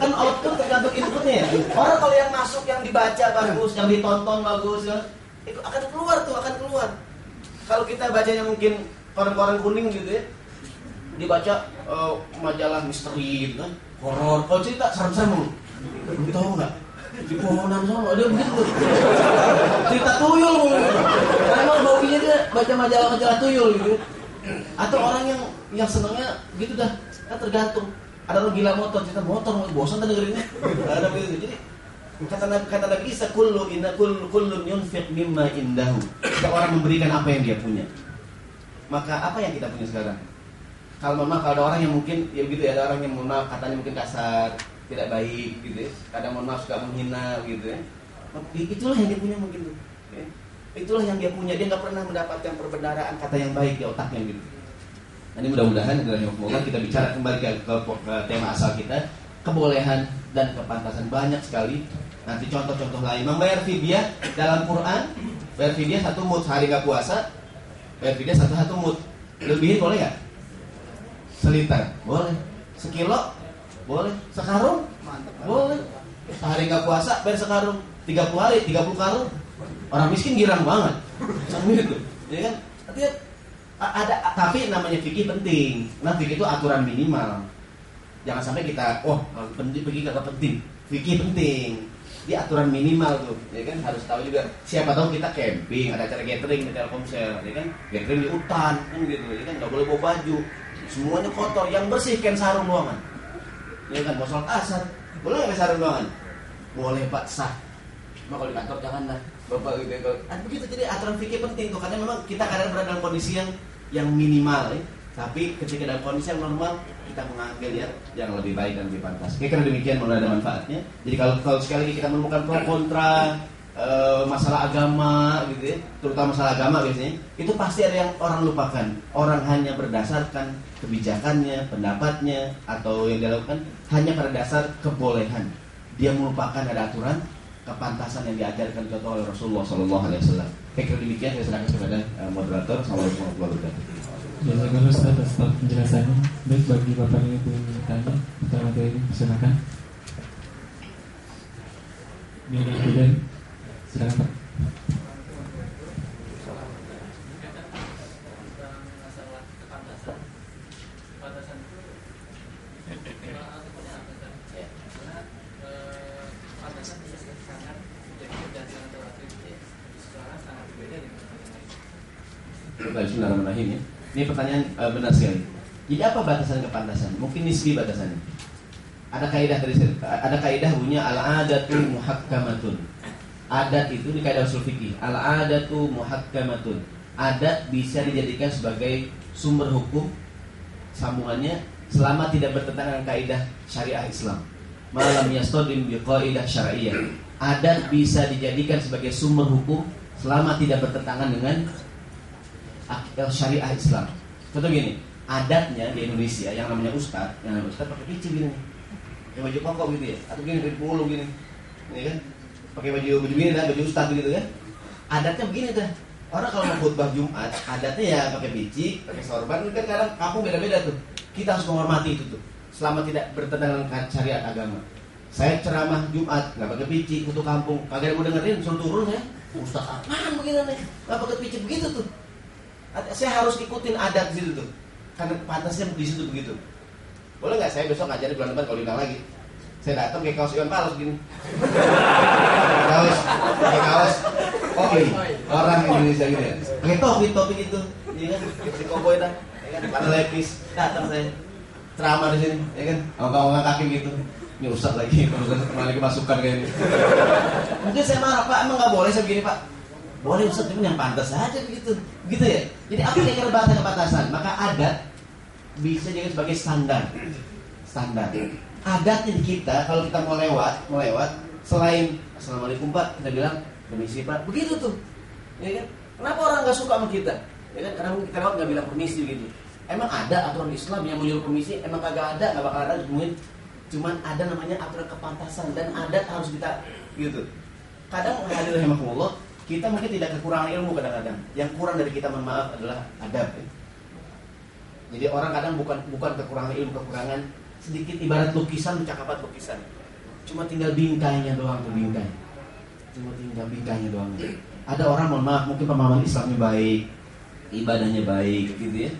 kan output tergantung inputnya ya. Orang kalau yang masuk yang dibaca bagus, yang ditonton bagus, ya, itu akan keluar tuh, akan keluar. Kalau kita bacanya mungkin koran-koran kuning gitu ya dibaca uh, majalah misteri gitu kan horor. Kalau cerita serem-serem. Lu tahu nggak? Di pohonan sama ada begitu. Cerita tuyul. Karena emang baunya dia baca majalah-majalah tuyul gitu. Atau orang yang yang senangnya gitu dah kan tergantung ada orang gila motor cerita motor bosan kan dengerinnya ada begitu jadi kata Nabi kata Nabi Isa kullu inna kullu kullun yunfiq mimma indahu orang memberikan apa yang dia punya maka apa yang kita punya sekarang? Kalau memang kalau ada orang yang mungkin ya begitu ya ada orang yang mohon maaf katanya mungkin kasar, tidak baik gitu ya. Kadang mohon maaf suka menghina gitu ya. Itulah yang dia punya mungkin. Ya. Itulah yang dia punya. Dia nggak pernah mendapatkan perbendaraan kata yang baik di otaknya gitu. Ini mudah-mudahan semoga kita bicara kembali ke, ke, ke tema asal kita kebolehan dan kepantasan banyak sekali. Nanti contoh-contoh lain. Membayar fidyah dalam Quran bayar fidyah satu mut hari nggak puasa bayar fidyah satu satu mut lebihin boleh nggak? Seliter boleh. Sekilo boleh. Sekarung Mantap, boleh. Sehari nggak puasa bayar sekarung. 30 hari 30 karung. Orang miskin girang banget. Sambil itu ya kan? Artinya ada tapi namanya fikih penting. Nah fikih itu aturan minimal. Jangan sampai kita oh penting fikih kagak penting. Fikih penting. Di aturan minimal tuh ya kan? Harus tahu juga. Siapa tahu kita camping ada acara gathering di Telkomsel ya kan? Gathering di hutan kan gitu ya kan? Nggak boleh bawa baju. Semuanya kotor. Yang bersih kan sarung doang kan ya kan? Sholat asar boleh nggak sarung doang boleh pak. Sah. Cuma kalau di kantor jangan lah bapak gitu ya kan begitu. Jadi aturan fikih penting tuh. Karena memang kita kadang berada dalam kondisi yang yang minimal ya tapi ketika dalam kondisi yang normal kita mengambil ya yang lebih baik dan lebih pantas. Oke, karena demikian mulai ada manfaatnya. Jadi kalau kalau sekali lagi kita menemukan pro kontra e, masalah agama gitu ya, terutama masalah agama biasanya, itu pasti ada yang orang lupakan. Orang hanya berdasarkan kebijakannya, pendapatnya atau yang dilakukan hanya pada dasar kebolehan. Dia melupakan ada aturan kepantasan yang diajarkan contoh oleh Rasulullah Shallallahu Alaihi Wasallam. Oke, kalau demikian saya serahkan kepada uh, moderator. Assalamualaikum warahmatullahi wabarakatuh. Jazakallah Ustaz atas penjelasannya. Baik bagi Bapak yang ingin bertanya tentang materi silakan. Ada silakan Pak. Bismillahirrahmanirrahim ya. Ini pertanyaan uh, benar sekali. Jadi apa batasan kepantasan? Mungkin nisbi batasannya. Ada kaidah dari ada kaidah bunyinya al adatu muhakkamatun. Adat itu di kaidah usul fikih. Al adatu muhakkamatun. Adat bisa dijadikan sebagai sumber hukum sambungannya selama tidak bertentangan dengan kaidah syariah Islam. Malam yastadim bi kaidah syariah. Adat bisa dijadikan sebagai sumber hukum selama tidak bertentangan dengan syariah Islam. Contoh gini, adatnya di Indonesia yang namanya ustad, yang namanya ustad pakai peci gini, pakai baju koko gitu ya, atau gini dari puluh gini, ini kan, pakai baju baju gini dah, baju ustad gitu kan. Adatnya begini dah. Orang kalau mau khutbah Jumat, adatnya ya pakai peci, pakai sorban, kan kadang kampung beda-beda tuh. Kita harus menghormati itu tuh, selama tidak bertentangan dengan syariat agama. Saya ceramah Jumat, nggak pakai peci, untuk kampung, kagak mau dengerin, suruh turun ya. Ustaz apaan begini nih? Nggak pakai peci begitu tuh. Saya harus ikutin adat gitu tuh. Karena pantasnya di situ begitu. Boleh nggak saya besok ngajarin bulan depan kalau diundang lagi? Saya datang kayak kaos Iwan Palos gini. kaos, pakai kaos. Iya, orang Indonesia gitu ya. Pakai topi, topi gitu. Iya kan, si koboi dah. Ya kan, pada lepis. Datang saya. Ceramah di sini, ya kan. Angkat-angkat kaki gitu. Ini usah lagi, lagi kemasukan kayak ini. Mungkin saya marah, Pak, emang nggak boleh saya begini, Pak. Boleh Ustaz, tapi yang pantas saja begitu. Gitu ya. Jadi apa yang kira bahasa kebatasan? Maka adat bisa jadi sebagai standar. Standar. Adatnya kita kalau kita mau lewat, mau lewat selain Assalamualaikum Pak, kita bilang permisi Pak. Begitu tuh. Ya kan? Kenapa orang nggak suka sama kita? Ya kan? Karena kita lewat nggak bilang permisi gitu. Emang ada aturan Islam yang menyuruh permisi? Emang kagak ada, nggak bakal ada mungkin. Cuman ada namanya aturan kepantasan dan adat harus kita gitu. Kadang hadir rahimahullah, kita mungkin tidak kekurangan ilmu kadang-kadang. Yang kurang dari kita mohon maaf adalah adab. Ya. Jadi orang kadang bukan bukan kekurangan ilmu, kekurangan sedikit ibarat lukisan, cakapan lukisan. Cuma tinggal bingkainya doang tuh bingkai. Cuma tinggal bingkainya doang. Ada orang mohon maaf mungkin pemahaman Islamnya baik, ibadahnya baik gitu ya.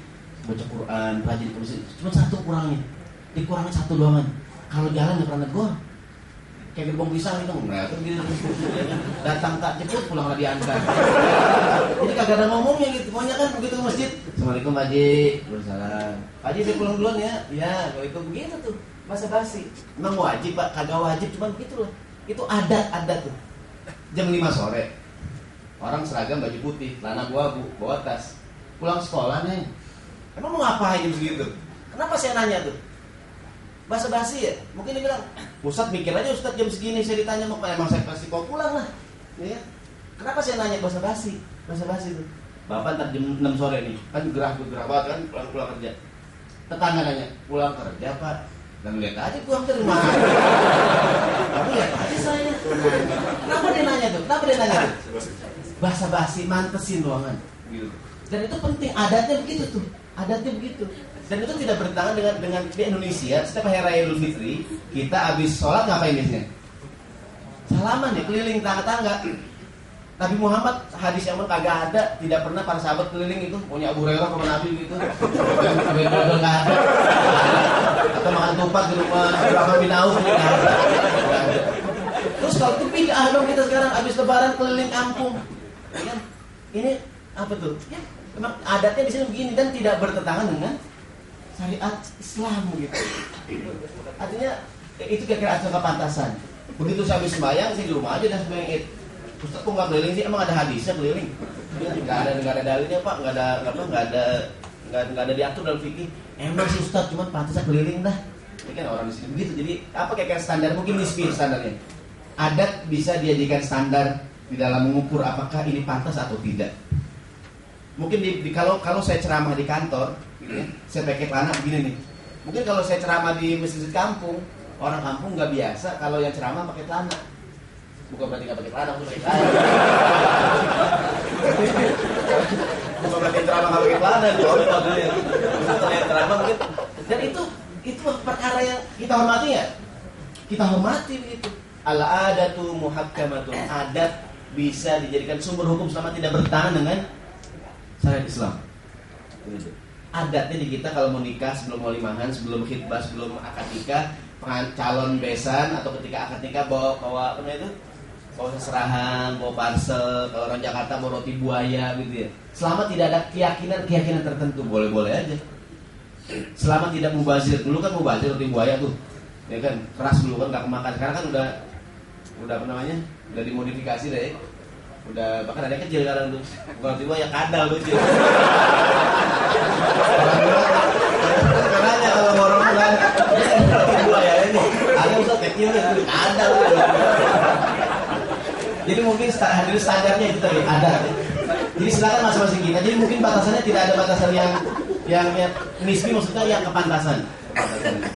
Baca Quran, rajin ke. Cuma satu kurangnya. Dikurangin satu doang. Kalau jalan nggak pernah negor kayak gerbong pisang itu nggak gitu datang tak jemput pulang lagi diantar jadi kagak ada ngomongnya gitu. Pokoknya kan begitu ke masjid. Assalamualaikum Pak Haji. Salam Pak Haji saya pulang duluan ya. Ya kalau itu begitu tuh masa basi. Emang wajib pak? Kagak wajib cuma begitu loh itu adat adat tuh. Jam 5 sore. Orang seragam baju putih celana abu-abu bawa tas. Pulang sekolah nih emang mau ngapain jam segitu kenapa saya nanya tuh bahasa basi ya? Mungkin dia bilang Ustad mikir aja Ustad jam segini saya ditanya mau emang saya pasti kau pulang lah. Ya kenapa saya nanya bahasa basi bahasa basi itu bapak ntar jam 6 sore nih kan gerah gerah banget kan pulang pulang kerja. Tetangga nanya pulang kerja pak? Dan lihat aja pulang dari mana kamu lihat aja saya. Kenapa dia nanya tuh? Kenapa dia nanya tuh? Bahasa basi mantesin ruangan. Gitu. Dan itu penting adatnya begitu tuh adatnya begitu dan itu tidak bertentangan dengan dengan di Indonesia setiap hari raya Idul Fitri kita habis sholat ngapain biasanya? Salaman ya keliling tangga-tangga. Nabi Muhammad hadis yang kagak ada tidak pernah para sahabat keliling itu punya Abu Hurairah sama Nabi gitu. Sampai ada. Atau makan tupat di rumah Abraham bin Auf ada. Terus kalau itu pindah dong kita sekarang habis lebaran keliling kampung. Ya kan? ini apa tuh? Ya memang adatnya di sini begini dan tidak bertentangan dengan syariat Islam gitu. Artinya itu kira-kira acara kepantasan. Begitu habis sembahyang, saya di rumah aja dan sembahyang it. Ustaz kok nggak keliling sih? Emang ada hadisnya keliling? Nggak ada, nggak ada dalilnya pak, nggak ada, apa, nggak ada, nggak, nggak ada diatur dalam fikih. Emang sih Ustaz, cuma pantasnya keliling dah. Ini kan orang di sini begitu. Jadi apa kayak standar? Mungkin nisbi standarnya. Adat bisa dijadikan standar di dalam mengukur apakah ini pantas atau tidak. Mungkin di, di, kalau kalau saya ceramah di kantor, ya, saya pakai celana begini nih. Mungkin kalau saya ceramah di masjid kampung, orang kampung nggak biasa kalau yang ceramah pakai celana. Bukan berarti nggak pakai celana, pakai. Bukan berarti ceramah nggak pakai celana, ya. Kalau yang ceramah mungkin dan itu itu perkara yang kita hormati ya. Kita hormati itu. Al adatu muhakkamatun. Adat bisa dijadikan sumber hukum selama tidak bertahan dengan syariat Islam. Adatnya di kita kalau mau nikah sebelum walimahan, sebelum khidbah, sebelum akad nikah, calon besan atau ketika akad nikah bawa bawa apa itu bawa serahan, bawa parcel, kalau orang Jakarta bawa roti buaya gitu ya. Selama tidak ada keyakinan-keyakinan tertentu, boleh-boleh aja. Selama tidak mubazir, dulu kan mubazir roti buaya tuh, ya kan keras dulu kan nggak kemakan. Sekarang kan udah udah apa namanya, udah dimodifikasi deh. Udah bahkan ada kecil sekarang tuh, bukan roti buaya kadal kecil. Makanya kalau orang bilang roti buaya ini, ada usah kecil nih, kadal. Jadi mungkin hadir standarnya itu tadi ada. Jadi silakan masing-masing kita. Jadi mungkin batasannya tidak ada batasan yang yang, yang nisbi maksudnya yang. Kepantasan.